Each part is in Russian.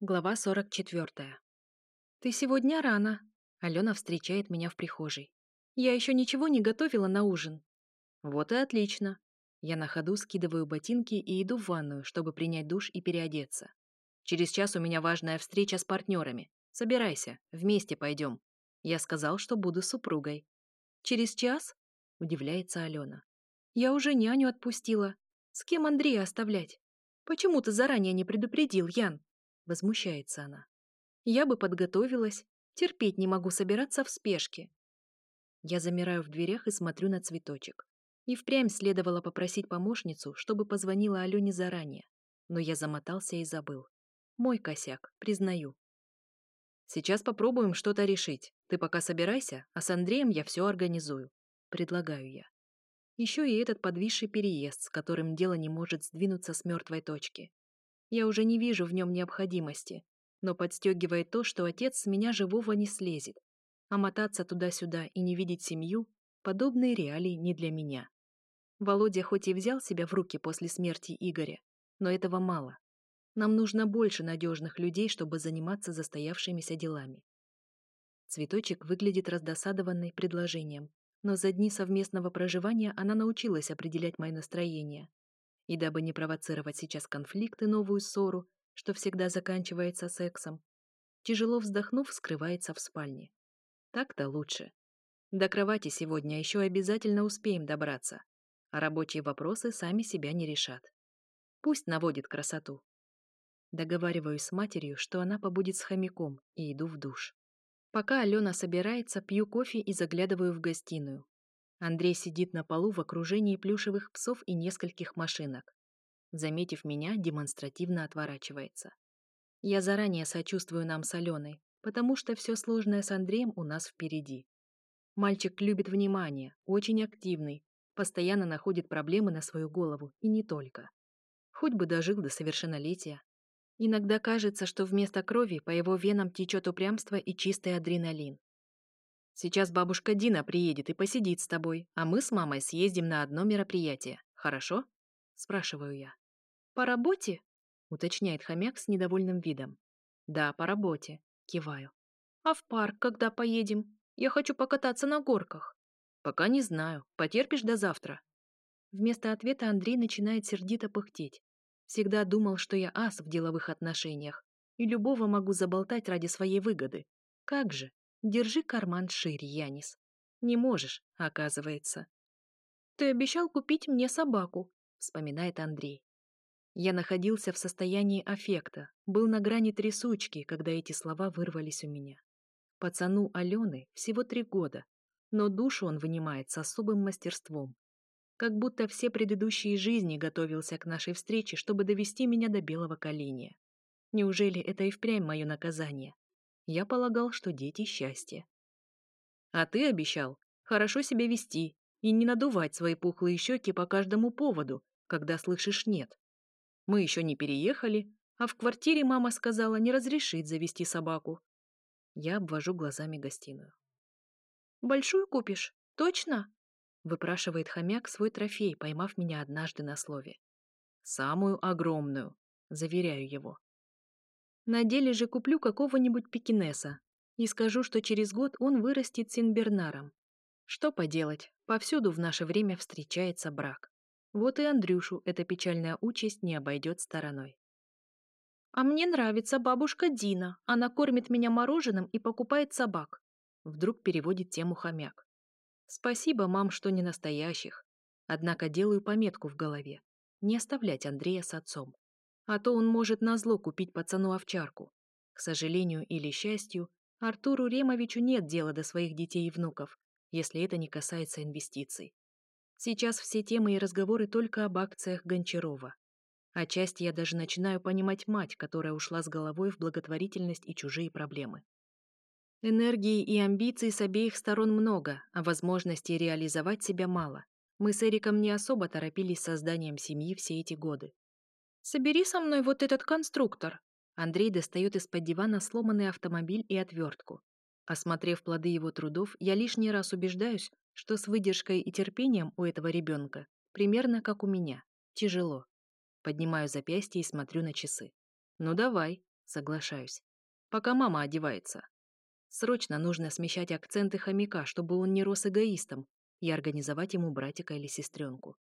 Глава 44. «Ты сегодня рано». Алена встречает меня в прихожей. «Я еще ничего не готовила на ужин». «Вот и отлично». Я на ходу скидываю ботинки и иду в ванную, чтобы принять душ и переодеться. «Через час у меня важная встреча с партнерами. Собирайся, вместе пойдем». Я сказал, что буду супругой. «Через час?» – удивляется Алена. «Я уже няню отпустила. С кем Андрея оставлять? Почему ты заранее не предупредил, Ян?» Возмущается она. Я бы подготовилась. Терпеть не могу собираться в спешке. Я замираю в дверях и смотрю на цветочек. И впрямь следовало попросить помощницу, чтобы позвонила Алене заранее. Но я замотался и забыл. Мой косяк, признаю. Сейчас попробуем что-то решить. Ты пока собирайся, а с Андреем я все организую. Предлагаю я. Еще и этот подвисший переезд, с которым дело не может сдвинуться с мертвой точки. Я уже не вижу в нем необходимости, но подстегивает то, что отец с меня живого не слезет. А мотаться туда-сюда и не видеть семью – подобные реалии не для меня. Володя хоть и взял себя в руки после смерти Игоря, но этого мало. Нам нужно больше надежных людей, чтобы заниматься застоявшимися делами. Цветочек выглядит раздосадованной предложением, но за дни совместного проживания она научилась определять мое настроение. И дабы не провоцировать сейчас конфликт и новую ссору, что всегда заканчивается сексом, тяжело вздохнув, скрывается в спальне. Так-то лучше. До кровати сегодня еще обязательно успеем добраться, а рабочие вопросы сами себя не решат. Пусть наводит красоту. Договариваюсь с матерью, что она побудет с хомяком, и иду в душ. Пока Алена собирается, пью кофе и заглядываю в гостиную. Андрей сидит на полу в окружении плюшевых псов и нескольких машинок. Заметив меня, демонстративно отворачивается. Я заранее сочувствую нам с Аленой, потому что все сложное с Андреем у нас впереди. Мальчик любит внимание, очень активный, постоянно находит проблемы на свою голову, и не только. Хоть бы дожил до совершеннолетия. Иногда кажется, что вместо крови по его венам течет упрямство и чистый адреналин. Сейчас бабушка Дина приедет и посидит с тобой, а мы с мамой съездим на одно мероприятие. Хорошо?» – спрашиваю я. «По работе?» – уточняет хомяк с недовольным видом. «Да, по работе», – киваю. «А в парк когда поедем? Я хочу покататься на горках». «Пока не знаю. Потерпишь до завтра». Вместо ответа Андрей начинает сердито пыхтеть. Всегда думал, что я ас в деловых отношениях, и любого могу заболтать ради своей выгоды. Как же? Держи карман шире, Янис. Не можешь, оказывается. Ты обещал купить мне собаку, вспоминает Андрей. Я находился в состоянии аффекта, был на грани трясучки, когда эти слова вырвались у меня. Пацану Алены всего три года, но душу он вынимает с особым мастерством. Как будто все предыдущие жизни готовился к нашей встрече, чтобы довести меня до белого коленя. Неужели это и впрямь мое наказание? Я полагал, что дети — счастье. А ты обещал хорошо себя вести и не надувать свои пухлые щеки по каждому поводу, когда слышишь «нет». Мы еще не переехали, а в квартире мама сказала не разрешить завести собаку. Я обвожу глазами гостиную. «Большую купишь? Точно?» — выпрашивает хомяк свой трофей, поймав меня однажды на слове. «Самую огромную», — заверяю его. На деле же куплю какого-нибудь пекинеса и скажу, что через год он вырастет Синбернаром. Что поделать, повсюду в наше время встречается брак. Вот и Андрюшу эта печальная участь не обойдет стороной. «А мне нравится бабушка Дина. Она кормит меня мороженым и покупает собак». Вдруг переводит тему хомяк. «Спасибо, мам, что не настоящих. Однако делаю пометку в голове. Не оставлять Андрея с отцом а то он может назло купить пацану овчарку. К сожалению или счастью, Артуру Ремовичу нет дела до своих детей и внуков, если это не касается инвестиций. Сейчас все темы и разговоры только об акциях Гончарова. Отчасти я даже начинаю понимать мать, которая ушла с головой в благотворительность и чужие проблемы. Энергии и амбиций с обеих сторон много, а возможностей реализовать себя мало. Мы с Эриком не особо торопились с созданием семьи все эти годы. Собери со мной вот этот конструктор!» Андрей достает из-под дивана сломанный автомобиль и отвертку. Осмотрев плоды его трудов, я лишний раз убеждаюсь, что с выдержкой и терпением у этого ребенка примерно как у меня. Тяжело. Поднимаю запястье и смотрю на часы. «Ну давай», — соглашаюсь. «Пока мама одевается». Срочно нужно смещать акценты хомяка, чтобы он не рос эгоистом, и организовать ему братика или сестренку.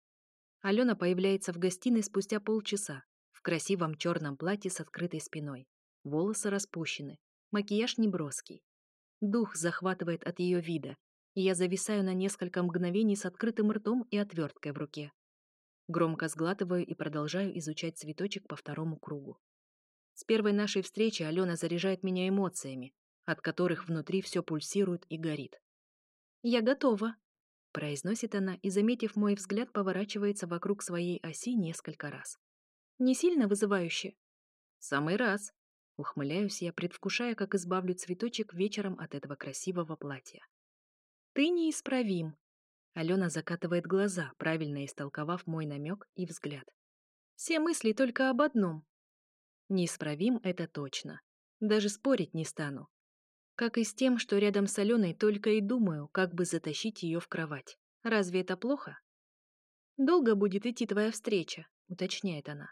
Алена появляется в гостиной спустя полчаса, красивом черном платье с открытой спиной. Волосы распущены, макияж неброский. Дух захватывает от ее вида, и я зависаю на несколько мгновений с открытым ртом и отверткой в руке. Громко сглатываю и продолжаю изучать цветочек по второму кругу. С первой нашей встречи Алена заряжает меня эмоциями, от которых внутри все пульсирует и горит. «Я готова», — произносит она и, заметив мой взгляд, поворачивается вокруг своей оси несколько раз. Не сильно вызывающе. Самый раз. Ухмыляюсь я, предвкушая, как избавлю цветочек вечером от этого красивого платья. Ты неисправим. Алена закатывает глаза, правильно истолковав мой намек и взгляд. Все мысли только об одном. Неисправим это точно. Даже спорить не стану. Как и с тем, что рядом с Аленой только и думаю, как бы затащить ее в кровать. Разве это плохо? «Долго будет идти твоя встреча?» — уточняет она.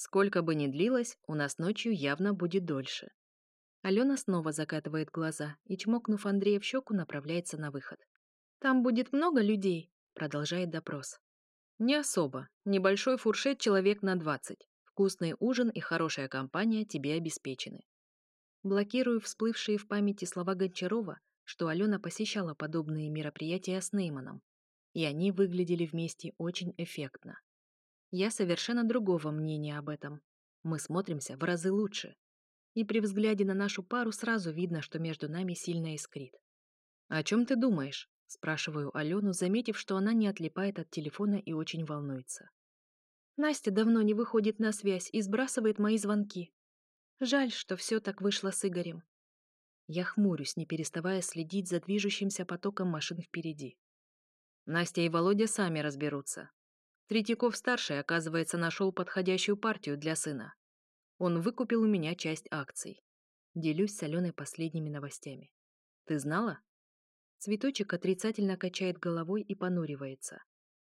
Сколько бы ни длилось, у нас ночью явно будет дольше. Алена снова закатывает глаза и, чмокнув Андрея в щеку, направляется на выход. «Там будет много людей», — продолжает допрос. «Не особо. Небольшой фуршет человек на 20. Вкусный ужин и хорошая компания тебе обеспечены». Блокирую всплывшие в памяти слова Гончарова, что Алена посещала подобные мероприятия с Нейманом, и они выглядели вместе очень эффектно. Я совершенно другого мнения об этом. Мы смотримся в разы лучше. И при взгляде на нашу пару сразу видно, что между нами сильно искрит. «А «О чем ты думаешь?» – спрашиваю Алену, заметив, что она не отлипает от телефона и очень волнуется. Настя давно не выходит на связь и сбрасывает мои звонки. Жаль, что все так вышло с Игорем. Я хмурюсь, не переставая следить за движущимся потоком машин впереди. Настя и Володя сами разберутся. Третьяков-старший, оказывается, нашел подходящую партию для сына. Он выкупил у меня часть акций. Делюсь с Аленой последними новостями. Ты знала? Цветочек отрицательно качает головой и понуривается.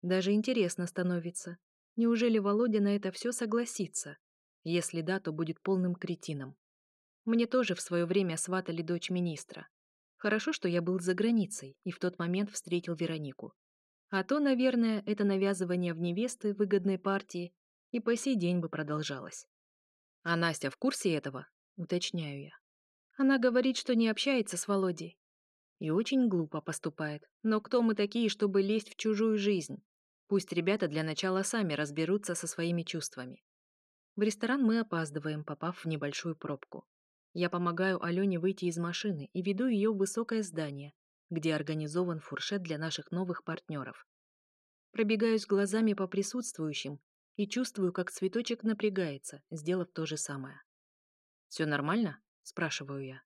Даже интересно становится. Неужели Володя на это все согласится? Если да, то будет полным кретином. Мне тоже в свое время сватали дочь министра. Хорошо, что я был за границей и в тот момент встретил Веронику. А то, наверное, это навязывание в невесты выгодной партии и по сей день бы продолжалось. А Настя в курсе этого? Уточняю я. Она говорит, что не общается с Володей. И очень глупо поступает. Но кто мы такие, чтобы лезть в чужую жизнь? Пусть ребята для начала сами разберутся со своими чувствами. В ресторан мы опаздываем, попав в небольшую пробку. Я помогаю Алене выйти из машины и веду ее в высокое здание, где организован фуршет для наших новых партнеров. Пробегаюсь глазами по присутствующим и чувствую, как цветочек напрягается, сделав то же самое. «Все нормально?» – спрашиваю я.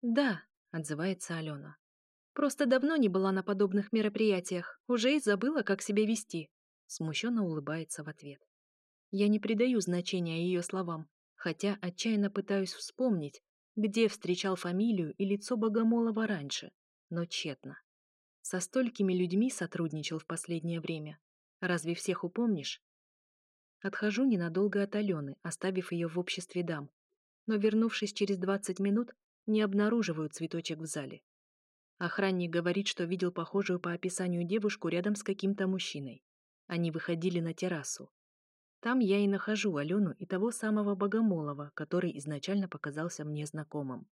«Да», – отзывается Алена. «Просто давно не была на подобных мероприятиях, уже и забыла, как себя вести», – смущенно улыбается в ответ. Я не придаю значения ее словам, хотя отчаянно пытаюсь вспомнить, где встречал фамилию и лицо Богомолова раньше, но тщетно. Со столькими людьми сотрудничал в последнее время. Разве всех упомнишь? Отхожу ненадолго от Алены, оставив ее в обществе дам. Но, вернувшись через 20 минут, не обнаруживаю цветочек в зале. Охранник говорит, что видел похожую по описанию девушку рядом с каким-то мужчиной. Они выходили на террасу. Там я и нахожу Алену и того самого Богомолова, который изначально показался мне знакомым.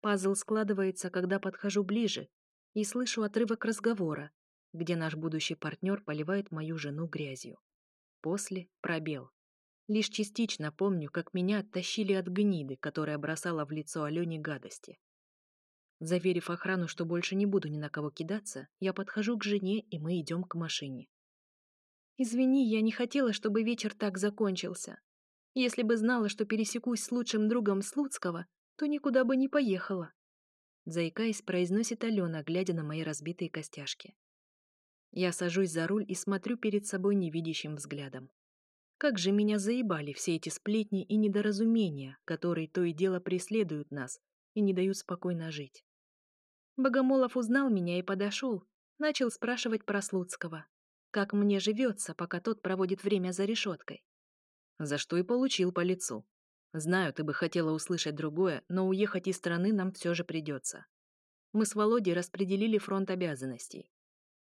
Пазл складывается, когда подхожу ближе и слышу отрывок разговора, где наш будущий партнер поливает мою жену грязью. После — пробел. Лишь частично помню, как меня оттащили от гниды, которая бросала в лицо Алене гадости. Заверив охрану, что больше не буду ни на кого кидаться, я подхожу к жене, и мы идем к машине. «Извини, я не хотела, чтобы вечер так закончился. Если бы знала, что пересекусь с лучшим другом Слуцкого, то никуда бы не поехала», заикаясь, произносит Алена, глядя на мои разбитые костяшки. Я сажусь за руль и смотрю перед собой невидящим взглядом. Как же меня заебали все эти сплетни и недоразумения, которые то и дело преследуют нас и не дают спокойно жить. Богомолов узнал меня и подошел, начал спрашивать про Слуцкого. Как мне живется, пока тот проводит время за решеткой? За что и получил по лицу, Знаю, ты бы хотела услышать другое, но уехать из страны нам все же придется. Мы с Володей распределили фронт обязанностей.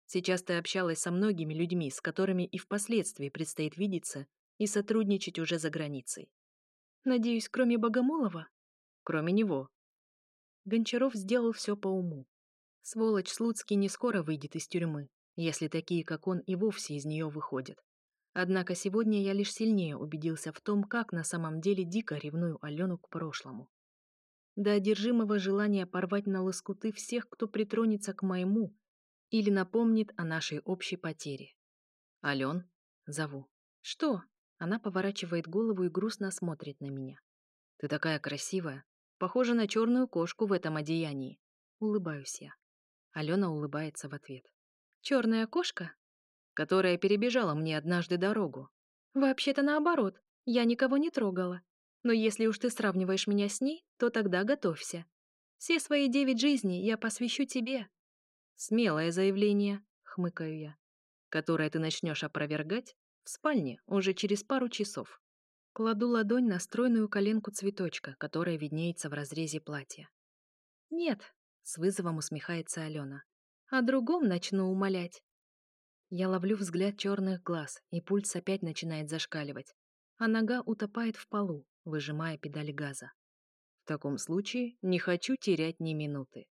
Сейчас ты общалась со многими людьми, с которыми и впоследствии предстоит видеться и сотрудничать уже за границей. Надеюсь, кроме Богомолова? Кроме него. Гончаров сделал все по уму. Сволочь Слуцкий не скоро выйдет из тюрьмы, если такие, как он, и вовсе из нее выходят. Однако сегодня я лишь сильнее убедился в том, как на самом деле дико ревную Алену к прошлому. До одержимого желания порвать на лоскуты всех, кто притронется к моему или напомнит о нашей общей потере. «Ален?» Зову. «Что?» Она поворачивает голову и грустно смотрит на меня. «Ты такая красивая. Похожа на черную кошку в этом одеянии». Улыбаюсь я. Алена улыбается в ответ. «Черная кошка?» которая перебежала мне однажды дорогу. Вообще-то наоборот, я никого не трогала. Но если уж ты сравниваешь меня с ней, то тогда готовься. Все свои девять жизней я посвящу тебе. Смелое заявление, хмыкаю я, которое ты начнешь опровергать в спальне уже через пару часов. Кладу ладонь на стройную коленку цветочка, которая виднеется в разрезе платья. «Нет», — с вызовом усмехается Алена. «О другом начну умолять. Я ловлю взгляд черных глаз, и пульс опять начинает зашкаливать. А нога утопает в полу, выжимая педаль газа. В таком случае не хочу терять ни минуты.